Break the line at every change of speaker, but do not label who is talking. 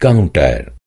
counter